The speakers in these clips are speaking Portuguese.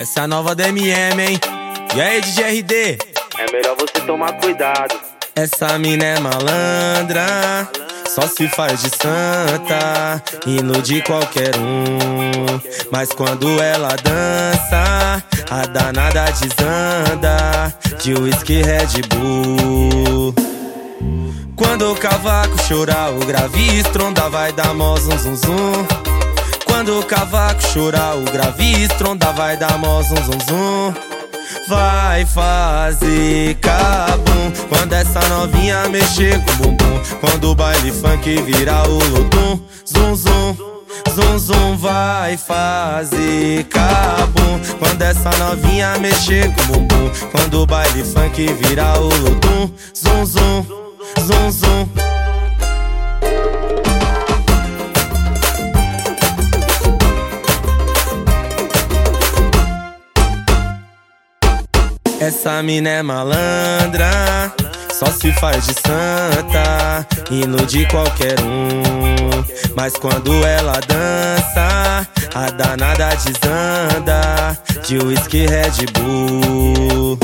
Essa é a nova DMM, hein? E aí, DJ RD? É melhor você tomar cuidado. Essa mina é malandra, só se faz de santa, ilude qualquer um. Mas quando ela dança, a danada desanda, de whisky Red Bull. Quando o cavaco chorar, o grave estronda, vai dar mó zum zum zum. Quando o cavaco chorar, o grave estronda, vai dar mó zum zum zum. Vai fazer cabum Quando essa novinha mexer com o bumbum. Quando o baile funk virar o lodum Zum zum, zum zum Vai fazer cabum Quando essa novinha mexer com o bumbum. Quando o baile funk virar o lodum Zum zum, zum zum Essa mina é malandra, só se faz de santa, ilude qualquer um. Mas quando ela dança, a danada desanda, de whisky Red Bull.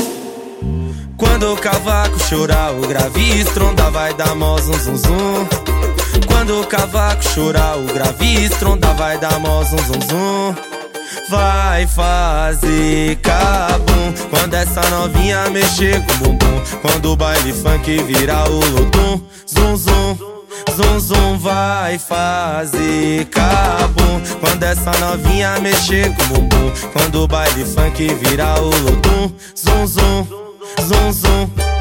Quando o cavaco chorar, o grave estronda, vai dar mó zum zum zum. Quando o cavaco chorar, o grave estronda, vai dar mó zum zum zum. Vai fazer cabum Quando essa novinha mexer com o bumbum. Quando o baile funk virar o lodum Zum zum, zum zum Vai fazer cabum Quando essa novinha mexer com o bumbum. Quando o baile funk virar o lodum Zum zum, zum zum